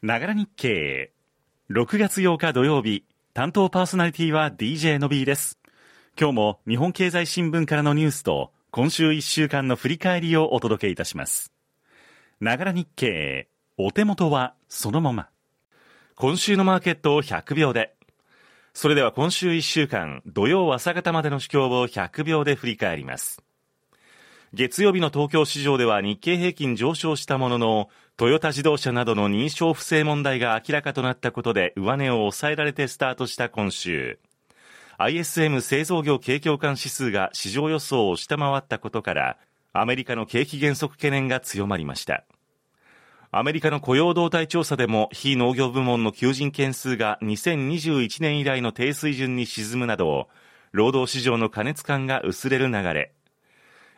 ながら日経。6月8日土曜日、担当パーソナリティは DJ の B です。今日も日本経済新聞からのニュースと、今週1週間の振り返りをお届けいたします。ながら日経。お手元はそのまま。今週のマーケットを100秒で。それでは今週1週間、土曜朝方までの主況を100秒で振り返ります。月曜日の東京市場では日経平均上昇したものの、トヨタ自動車などの認証不正問題が明らかとなったことで上値を抑えられてスタートした今週。ISM 製造業景況感指数が市場予想を下回ったことから、アメリカの景気減速懸念が強まりました。アメリカの雇用動態調査でも非農業部門の求人件数が2021年以来の低水準に沈むなど、労働市場の過熱感が薄れる流れ。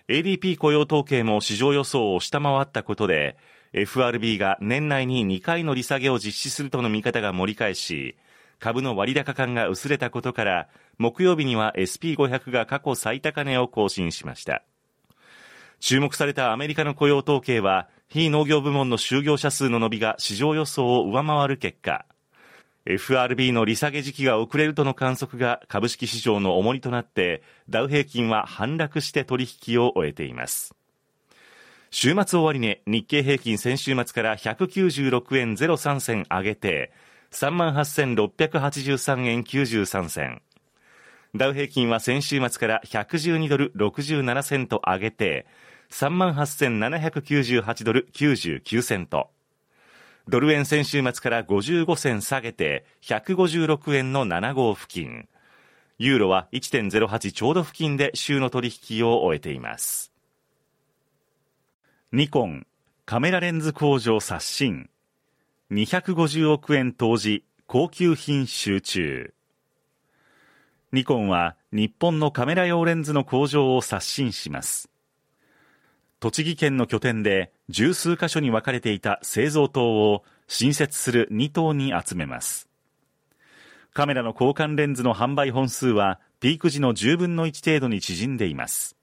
ADP 雇用統計も市場予想を下回ったことで、FRB が年内に2回の利下げを実施するとの見方が盛り返し、株の割高感が薄れたことから、木曜日には SP500 が過去最高値を更新しました。注目されたアメリカの雇用統計は、非農業部門の就業者数の伸びが市場予想を上回る結果、FRB の利下げ時期が遅れるとの観測が株式市場の重荷となって、ダウ平均は反落して取引を終えています。週末終値、日経平均先週末から196円03銭上げて、38,683円93銭。ダウ平均は先週末から112ドル67セント上げて、38,798ドル99セント。ドル円先週末から55銭下げて156円の7号付近。ユーロは1.08ちょうど付近で週の取引を終えています。ニコンカメラレンズ工場刷新。250億円投じ高級品集中。ニコンは日本のカメラ用レンズの工場を刷新します。栃木県の拠点で十数箇所に分かれていた製造棟を新設する2棟に集めます。カメラの交換レンズの販売本数はピーク時の10分の1程度に縮んでいます。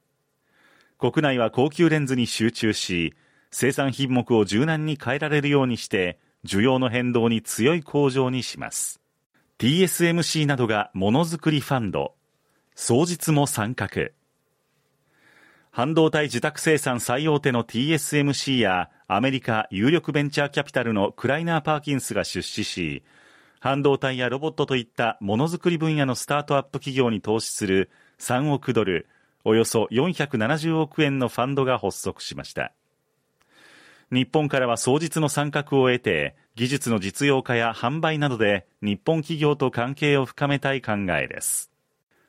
国内は高級レンズに集中し、生産品目を柔軟に変えられるようにして、需要の変動に強い工場にします。TSMC などがものづくりファンド、双日も参画。半導体受託生産最大手の TSMC やアメリカ有力ベンチャーキャピタルのクライナー・パーキンスが出資し、半導体やロボットといったものづくり分野のスタートアップ企業に投資する3億ドル、およそ470億円のファンドが発足しました。日本からは双日の参画を得て、技術の実用化や販売などで日本企業と関係を深めたい考えです。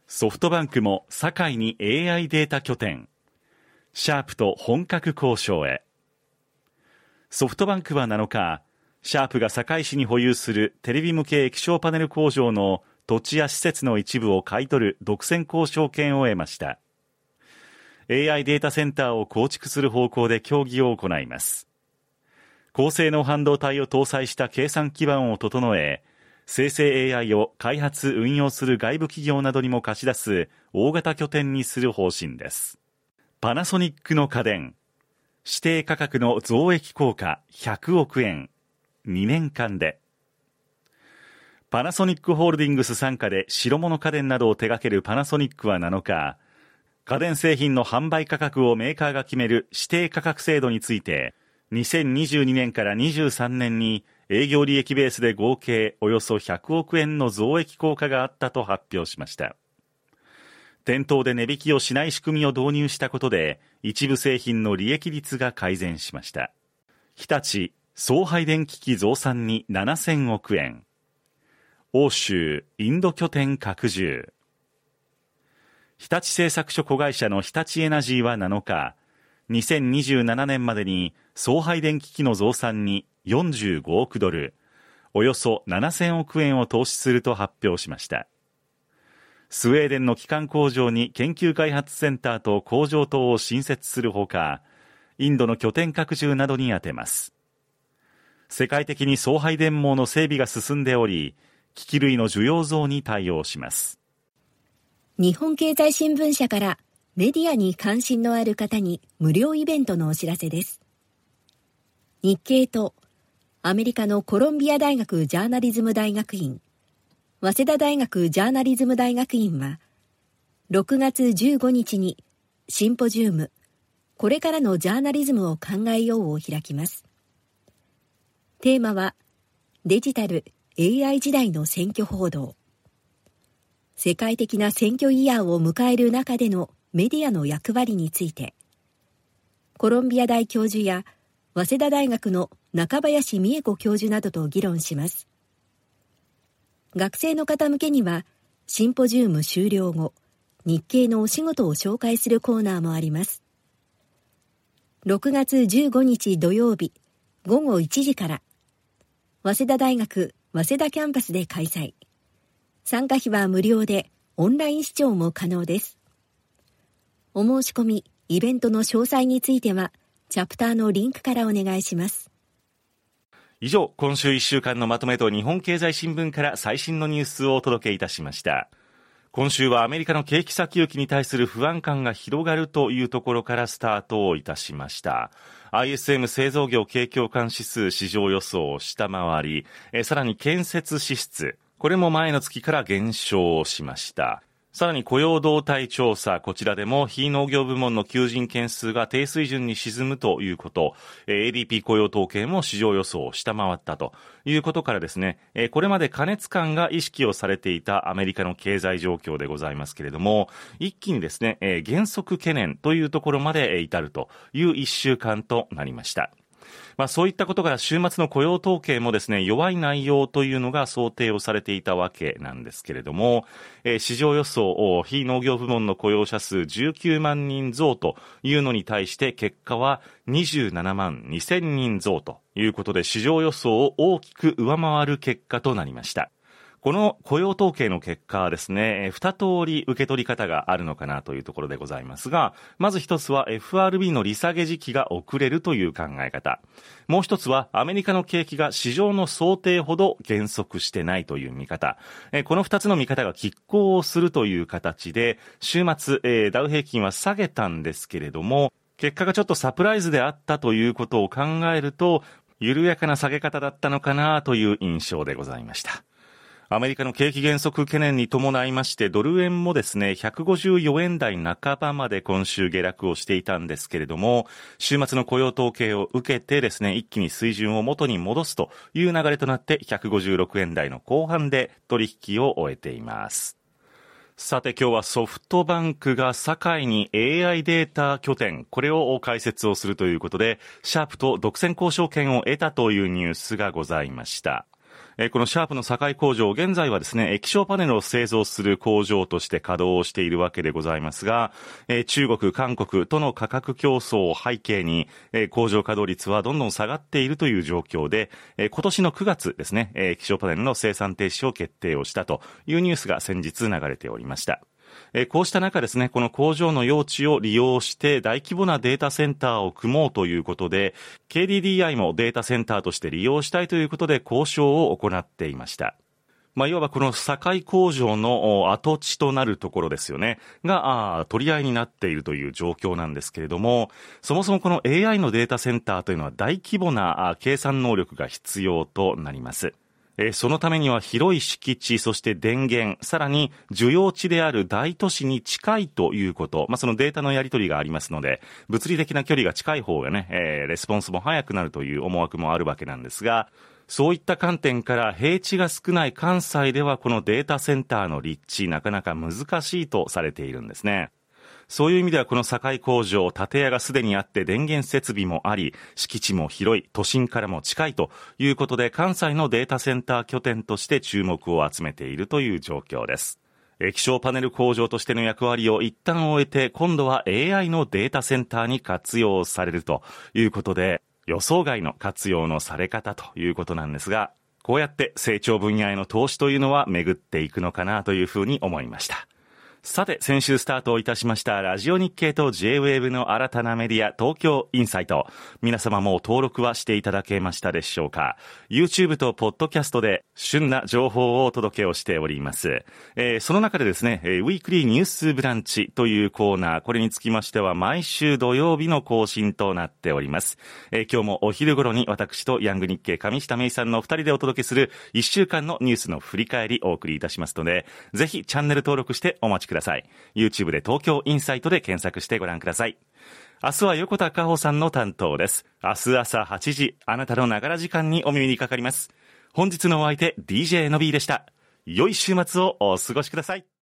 ソフトバンクも堺に AI データ拠点、シャープと本格交渉へ。ソフトバンクは7日、シャープが堺市に保有するテレビ向け液晶パネル工場の土地や施設の一部を買い取る独占交渉権を得ました。AI データセンターを構築する方向で協議を行います。高性能半導体を搭載した計算基盤を整え、生成 AI を開発運用する外部企業などにも貸し出す大型拠点にする方針です。パナソニックの家電、指定価格の増益効果100億円、2年間で。パナソニックホールディングス傘下で白物家電などを手掛けるパナソニックは7日、家電製品の販売価格をメーカーが決める指定価格制度について、2022年から23年に営業利益ベースで合計およそ100億円の増益効果があったと発表しました。店頭で値引きをしない仕組みを導入したことで、一部製品の利益率が改善しました。日立、送配電機器増産に7000億円。欧州、インド拠点拡充。日立製作所子会社の日立エナジーは7日、2027年までに送配電機器の増産に45億ドル、およそ7000億円を投資すると発表しました。スウェーデンの基幹工場に研究開発センターと工場等を新設するほか、インドの拠点拡充などに充てます。世界的に送配電網の整備が進んでおり、機器類の需要増に対応します。日本経済新聞社からメディアに関心のある方に無料イベントのお知らせです。日経とアメリカのコロンビア大学ジャーナリズム大学院、早稲田大学ジャーナリズム大学院は、6月15日にシンポジウム、これからのジャーナリズムを考えようを開きます。テーマは、デジタル AI 時代の選挙報道。世界的な選挙イヤーを迎える中でのメディアの役割について、コロンビア大教授や早稲田大学の中林美恵子教授などと議論します。学生の方向けには、シンポジウム終了後、日経のお仕事を紹介するコーナーもあります。6月15日土曜日午後1時から、早稲田大学早稲田キャンパスで開催。参加費は無料で、オンライン視聴も可能です。お申し込み、イベントの詳細については、チャプターのリンクからお願いします。以上、今週1週間のまとめと日本経済新聞から最新のニュースをお届けいたしました。今週はアメリカの景気先行きに対する不安感が広がるというところからスタートをいたしました。ISM 製造業景況感指数市場予想を下回り、さらに建設支出、これも前の月から減少しました。さらに雇用動態調査、こちらでも非農業部門の求人件数が低水準に沈むということ、ADP 雇用統計も市場予想を下回ったということからですね、これまで過熱感が意識をされていたアメリカの経済状況でございますけれども、一気にですね、減速懸念というところまで至るという一週間となりました。まあ、そういったことから週末の雇用統計もですね、弱い内容というのが想定をされていたわけなんですけれども、えー、市場予想、非農業部門の雇用者数19万人増というのに対して結果は27万2000人増ということで市場予想を大きく上回る結果となりました。この雇用統計の結果はですね、二通り受け取り方があるのかなというところでございますが、まず一つは FRB の利下げ時期が遅れるという考え方。もう一つはアメリカの景気が市場の想定ほど減速してないという見方。この二つの見方が拮抗をするという形で、週末、ダウ平均は下げたんですけれども、結果がちょっとサプライズであったということを考えると、緩やかな下げ方だったのかなという印象でございました。アメリカの景気減速懸念に伴いまして、ドル円もですね、154円台半ばまで今週下落をしていたんですけれども、週末の雇用統計を受けてですね、一気に水準を元に戻すという流れとなって、156円台の後半で取引を終えています。さて今日はソフトバンクが堺に AI データ拠点、これを開設をするということで、シャープと独占交渉権を得たというニュースがございました。えこのシャープの境工場、現在はですね、液晶パネルを製造する工場として稼働しているわけでございますが、え中国、韓国との価格競争を背景に、え工場稼働率はどんどん下がっているという状況で、え今年の9月ですね、液晶パネルの生産停止を決定をしたというニュースが先日流れておりました。えこうした中ですね、この工場の用地を利用して大規模なデータセンターを組もうということで、KDDI もデータセンターとして利用したいということで交渉を行っていました。まあ、いわばこの堺工場の跡地となるところですよね、が、取り合いになっているという状況なんですけれども、そもそもこの AI のデータセンターというのは大規模な計算能力が必要となります。えそのためには広い敷地、そして電源、さらに需要地である大都市に近いということ、まあ、そのデータのやり取りがありますので、物理的な距離が近い方がね、え、レスポンスも早くなるという思惑もあるわけなんですが、そういった観点から平地が少ない関西ではこのデータセンターの立地なかなか難しいとされているんですね。そういう意味ではこの堺工場、建屋がすでにあって電源設備もあり、敷地も広い、都心からも近いということで、関西のデータセンター拠点として注目を集めているという状況です。液晶パネル工場としての役割を一旦終えて、今度は AI のデータセンターに活用されるということで、予想外の活用のされ方ということなんですが、こうやって成長分野への投資というのは巡っていくのかなというふうに思いました。さて、先週スタートいたしましたラジオ日経と J-Wave の新たなメディア東京インサイト。皆様も登録はしていただけましたでしょうか ?YouTube と Podcast で旬な情報をお届けをしております。えー、その中でですね、ウィークリーニュースブランチというコーナー、これにつきましては毎週土曜日の更新となっております。えー、今日もお昼頃に私とヤング日経上下芽衣さんの二人でお届けする1週間のニュースの振り返りお送りいたしますので、ぜひチャンネル登録してお待ちくださいださい。YouTube で東京インサイトで検索してご覧ください。明日は横田加穂さんの担当です。明日朝8時、あなたのながら時間にお耳にかかります。本日のお相手、DJ の B でした。良い週末をお過ごしください。